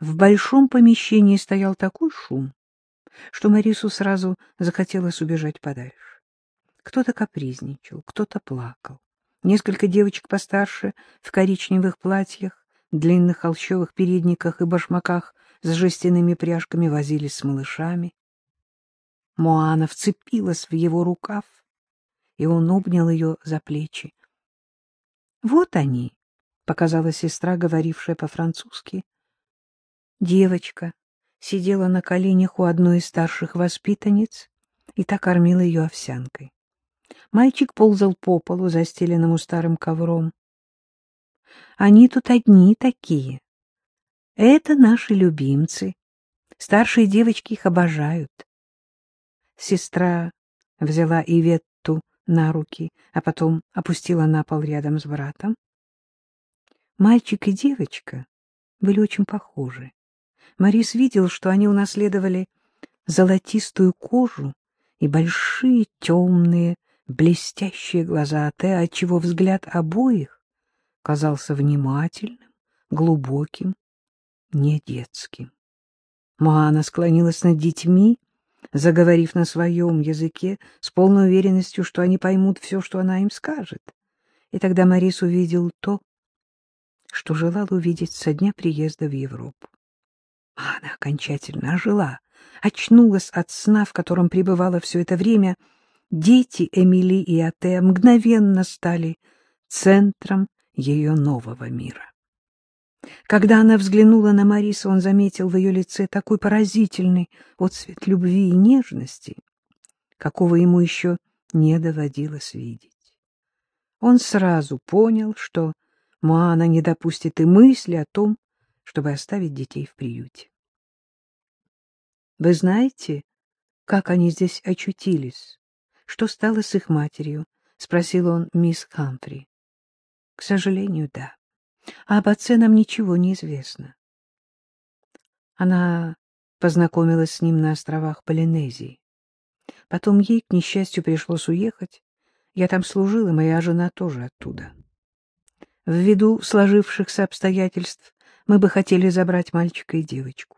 В большом помещении стоял такой шум, что Марису сразу захотелось убежать подальше. Кто-то капризничал, кто-то плакал. Несколько девочек постарше в коричневых платьях, длинных холщовых передниках и башмаках с жестяными пряжками возились с малышами. Моана вцепилась в его рукав, и он обнял ее за плечи. — Вот они, — показала сестра, говорившая по-французски. Девочка сидела на коленях у одной из старших воспитанниц и так кормила ее овсянкой. Мальчик ползал по полу, застеленному старым ковром. Они тут одни такие. Это наши любимцы. Старшие девочки их обожают. Сестра взяла Иветту на руки, а потом опустила на пол рядом с братом. Мальчик и девочка были очень похожи. Марис видел, что они унаследовали золотистую кожу и большие темные блестящие глаза Теа, отчего взгляд обоих казался внимательным, глубоким, не детским. Моана склонилась над детьми, заговорив на своем языке с полной уверенностью, что они поймут все, что она им скажет. И тогда Марис увидел то, что желал увидеть со дня приезда в Европу. Она окончательно ожила, очнулась от сна, в котором пребывала все это время. Дети Эмили и Атеа мгновенно стали центром ее нового мира. Когда она взглянула на Мариса, он заметил в ее лице такой поразительный отцвет любви и нежности, какого ему еще не доводилось видеть. Он сразу понял, что Моана не допустит и мысли о том, чтобы оставить детей в приюте. — Вы знаете, как они здесь очутились? Что стало с их матерью? — спросил он мисс Хамфри. — К сожалению, да. А об отце нам ничего не известно. Она познакомилась с ним на островах Полинезии. Потом ей, к несчастью, пришлось уехать. Я там служила, моя жена тоже оттуда. Ввиду сложившихся обстоятельств мы бы хотели забрать мальчика и девочку. —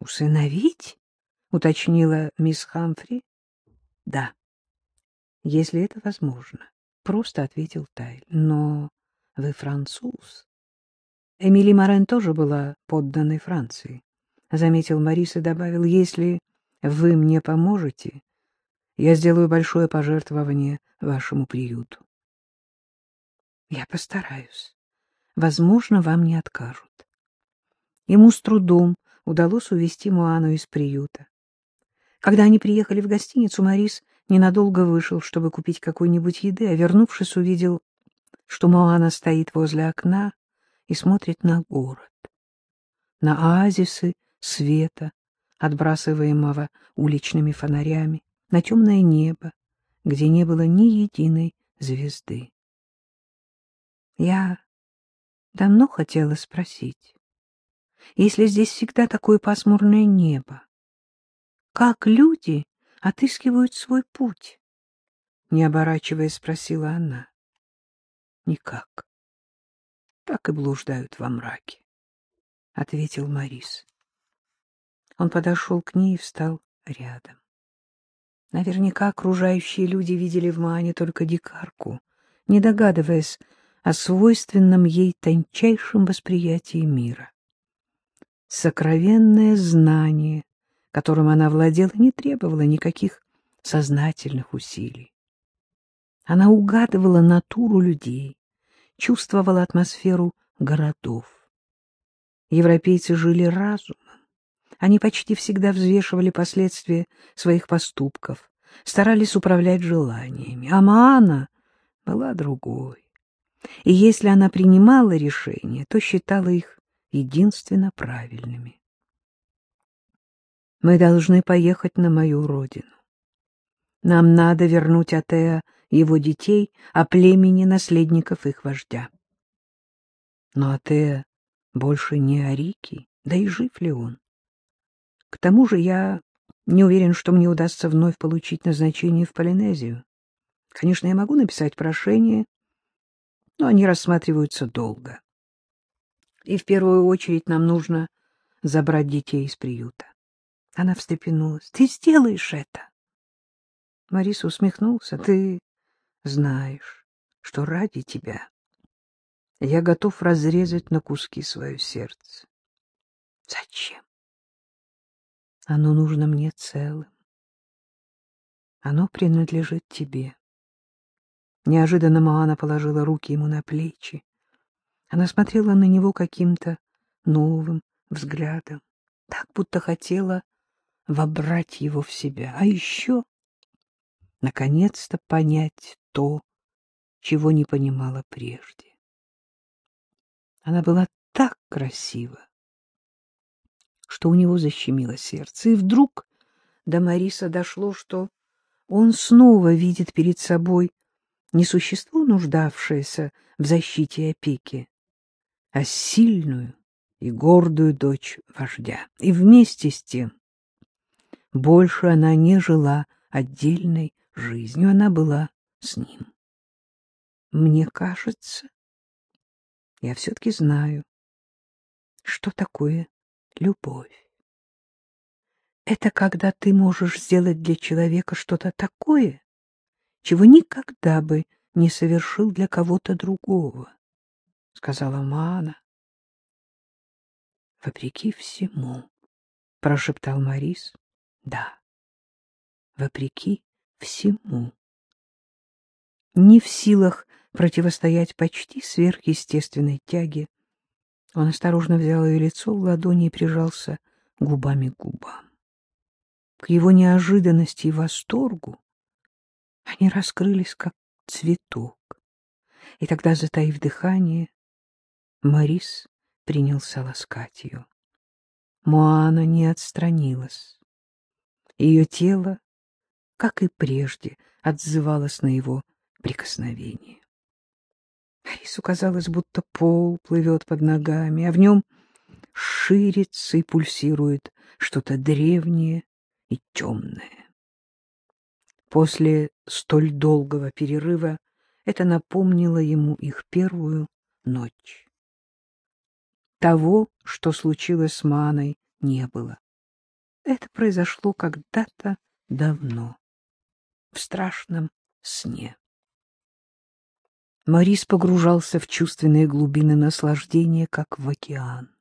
Усыновить? — уточнила мисс Хамфри. — Да, если это возможно, — просто ответил Тайль. — Но вы француз. Эмили Морен тоже была подданной Франции, — заметил Марис и добавил, — если вы мне поможете, я сделаю большое пожертвование вашему приюту. — Я постараюсь. Возможно, вам не откажут. Ему с трудом удалось увести Муану из приюта. Когда они приехали в гостиницу, Марис ненадолго вышел, чтобы купить какой-нибудь еды, а, вернувшись, увидел, что Моана стоит возле окна и смотрит на город, на оазисы света, отбрасываемого уличными фонарями, на темное небо, где не было ни единой звезды. Я давно хотела спросить, если здесь всегда такое пасмурное небо, как люди отыскивают свой путь? Не оборачиваясь, спросила она. Никак. Так и блуждают во мраке, — ответил Морис. Он подошел к ней и встал рядом. Наверняка окружающие люди видели в Маане только дикарку, не догадываясь о свойственном ей тончайшем восприятии мира. Сокровенное знание, которым она владела, не требовало никаких сознательных усилий. Она угадывала натуру людей, чувствовала атмосферу городов. Европейцы жили разумом. Они почти всегда взвешивали последствия своих поступков, старались управлять желаниями. А Маана была другой. И если она принимала решения, то считала их единственно правильными. Мы должны поехать на мою родину. Нам надо вернуть Атеа его детей, а племени наследников их вождя. Но Атеа больше не Арики, да и жив ли он? К тому же я не уверен, что мне удастся вновь получить назначение в Полинезию. Конечно, я могу написать прошение, но они рассматриваются долго. И в первую очередь нам нужно забрать детей из приюта. Она встрепенулась. — Ты сделаешь это? Марис усмехнулся. — Ты знаешь, что ради тебя я готов разрезать на куски свое сердце. — Зачем? Оно нужно мне целым. Оно принадлежит тебе. Неожиданно Маана положила руки ему на плечи. Она смотрела на него каким-то новым взглядом, так будто хотела вобрать его в себя. А еще, наконец-то, понять то, чего не понимала прежде. Она была так красива, что у него защемило сердце, и вдруг до Мариса дошло, что он снова видит перед собой не существо, нуждавшееся в защите и опеке, а сильную и гордую дочь вождя. И вместе с тем больше она не жила отдельной жизнью, она была с ним. Мне кажется, я все-таки знаю, что такое любовь. Это когда ты можешь сделать для человека что-то такое, чего никогда бы не совершил для кого-то другого, — сказала Мана. — Вопреки всему, — прошептал Морис. — Да, вопреки всему. Не в силах противостоять почти сверхъестественной тяге, он осторожно взял ее лицо в ладони и прижался губами к губам. К его неожиданности и восторгу они раскрылись, как цветок. И тогда, затаив дыхание, Морис принялся ласкать ее. Моана не отстранилась. Ее тело, как и прежде, отзывалось на его прикосновение. Арису казалось, будто пол плывет под ногами, а в нем ширится и пульсирует что-то древнее и темное. После столь долгого перерыва это напомнило ему их первую ночь. Того, что случилось с Маной, не было. Это произошло когда-то давно, в страшном сне. Морис погружался в чувственные глубины наслаждения, как в океан.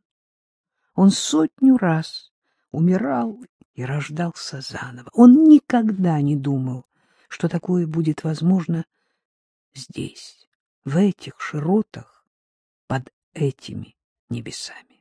Он сотню раз умирал и рождался заново. Он никогда не думал, что такое будет возможно здесь, в этих широтах, под этими небесами.